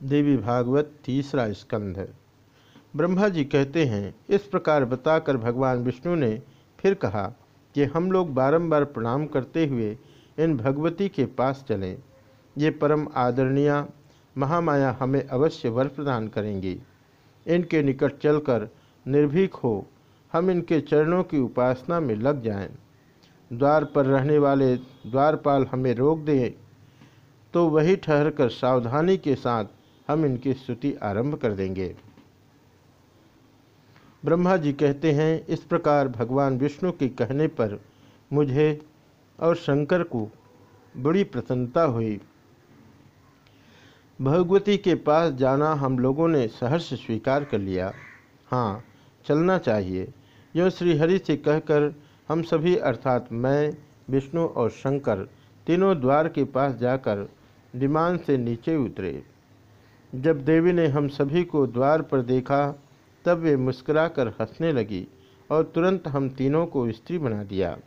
देवी भागवत तीसरा स्कंध। ब्रह्मा जी कहते हैं, इस प्रकार बताकर भगवान विष्णु ने फिर कहा कि हम लोग बारंबार प्रणाम करते हुए इन भगवती के पास चलें। ये परम आदरणीय महामाया हमें अवश्य वर प्रदान करेंगी। इनके निकट चलकर निर्भीक हो, हम इनके चरणों की उपासना में लग जाएँ। द्वार पर रहने वाले द्वारपाल हमें रोक दें तो वही ठहरकर सावधानी के साथ हम इनकी स्तुति आरंभ कर देंगे। ब्रह्मा जी कहते हैं, इस प्रकार भगवान विष्णु के कहने पर मुझे और शंकर को बड़ी प्रसन्नता हुई। भगवती के पास जाना हम लोगों ने सहर्ष स्वीकार कर लिया। हाँ चलना चाहिए। यह श्रीहरि से कहकर हम सभी, अर्थात मैं, विष्णु और शंकर, तीनों द्वार के पास जाकर विमान से नीचे उतरे। जब देवी ने हम सभी को द्वार पर देखा, तब वे मुस्कुराकर हंसने लगी और तुरंत हम तीनों को स्त्री बना दिया।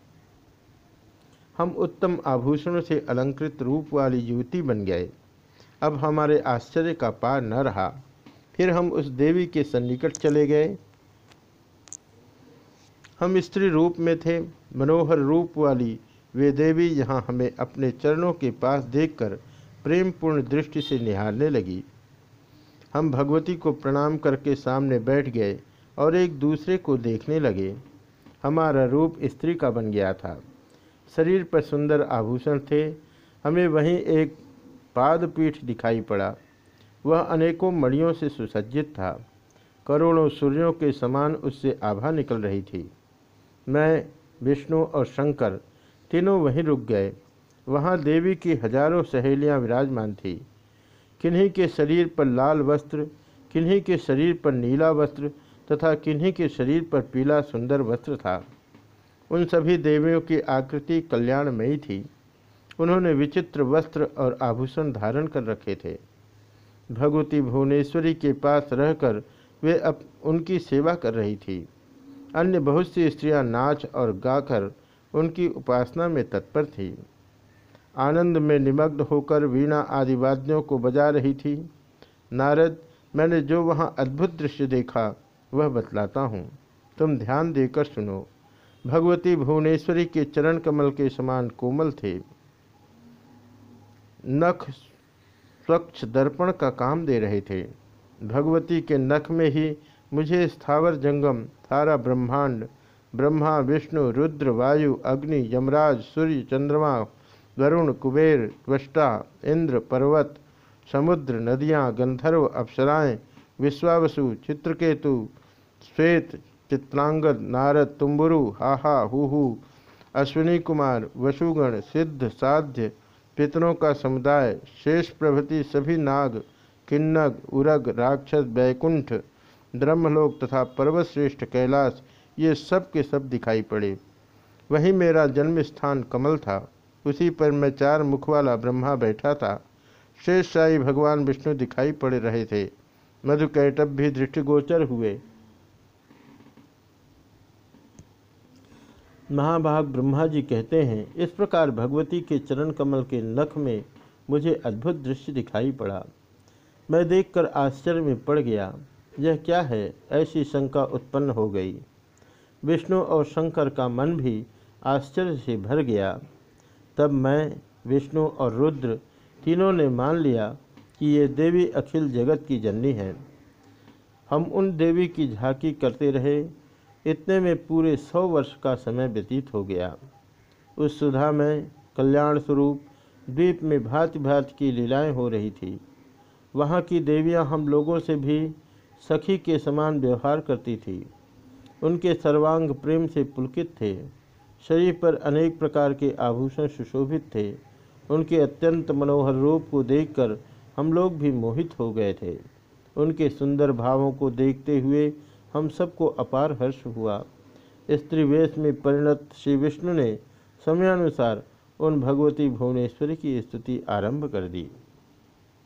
हम उत्तम आभूषणों से अलंकृत रूप वाली युवती बन गए। अब हमारे आश्चर्य का पार न रहा। फिर हम उस देवी के सन्निकट चले गए। हम स्त्री रूप में थे, मनोहर रूप वाली। वे देवी यहाँ हमें अपने चरणों के पास देखकर प्रेमपूर्ण दृष्टि से निहारने लगी। हम भगवती को प्रणाम करके सामने बैठ गए और एक दूसरे को देखने लगे। हमारा रूप स्त्री का बन गया था। शरीर पर सुंदर आभूषण थे। हमें वहीं एक पादपीठ दिखाई पड़ा। वह अनेकों मणियों से सुसज्जित था। करोड़ों सूर्यों के समान उससे आभा निकल रही थी। मैं, विष्णु और शंकर तीनों वहीं रुक गए। वहाँ देवी की हज़ारों सहेलियाँ विराजमान थी। किन्हीं के शरीर पर लाल वस्त्र, किन्हीं के शरीर पर नीला वस्त्र तथा किन्हीं के शरीर पर पीला सुंदर वस्त्र था। उन सभी देवियों की आकृति कल्याणमयी थी। उन्होंने विचित्र वस्त्र और आभूषण धारण कर रखे थे। भगवती भुवनेश्वरी के पास रहकर वे अब उनकी सेवा कर रही थी। अन्य बहुत सी स्त्रियाँ नाच और गाकर उनकी उपासना में तत्पर थी। आनंद में निमग्न होकर वीणा आदि वाद्यों को बजा रही थी। नारद, मैंने जो वहाँ अद्भुत दृश्य देखा, वह बतलाता हूँ। तुम ध्यान देकर सुनो। भगवती भुवनेश्वरी के चरण कमल के समान कोमल थे। नख स्वच्छ दर्पण का काम दे रहे थे। भगवती के नख में ही मुझे स्थावर जंगम, सारा ब्रह्मांड, ब्रह्मा, विष्णु, रुद्र, वायु, अग्नि, यमराज, सूर्य, चंद्रमा वरुण, कुबेर, त्वष्टा, इंद्र, पर्वत, समुद्र, नदियाँ, गंधर्व, अप्सराएँ, विश्वावसु, चित्रकेतु, श्वेत, चित्रांगद, नारद, तुम्बुरु, हाहा हु अश्विनी कुमार, वसुगण, सिद्ध, साध्य पितरों का समुदाय, शेष प्रभृति सभी नाग, किन्नग, उरग, राक्षस, बैकुंठ, ब्रह्मलोक तथा पर्वतश्रेष्ठ कैलाश, ये सब के सब दिखाई पड़े। वहीं मेरा जन्म स्थान कमल था। उसी पर मैं चार मुख वाला ब्रह्मा बैठा था। शेष शाही भगवान विष्णु दिखाई पड़ रहे थे। मधुकैटभ भी दृष्टिगोचर हुए। महाभाग ब्रह्मा जी कहते हैं, इस प्रकार भगवती के चरण कमल के नख में मुझे अद्भुत दृश्य दिखाई पड़ा। मैं देखकर आश्चर्य में पड़ गया, यह क्या है? ऐसी शंका उत्पन्न हो गई। विष्णु और शंकर का मन भी आश्चर्य से भर गया। तब मैं, विष्णु और रुद्र तीनों ने मान लिया कि ये देवी अखिल जगत की जननी है। हम उन देवी की झांकी करते रहे। इतने में पूरे सौ वर्ष का समय व्यतीत हो गया। उस सुधा में कल्याण स्वरूप द्वीप में भांति भांति की लीलाएँ हो रही थी। वहाँ की देवियाँ हम लोगों से भी सखी के समान व्यवहार करती थी। उनके सर्वांग प्रेम से पुलकित थे। शरीर पर अनेक प्रकार के आभूषण सुशोभित थे। उनके अत्यंत मनोहर रूप को देखकर हम लोग भी मोहित हो गए थे। उनके सुंदर भावों को देखते हुए हम सबको अपार हर्ष हुआ। स्त्री वेश में परिणत श्री विष्णु ने समयानुसार उन भगवती भुवनेश्वरी की स्तुति आरंभ कर दी।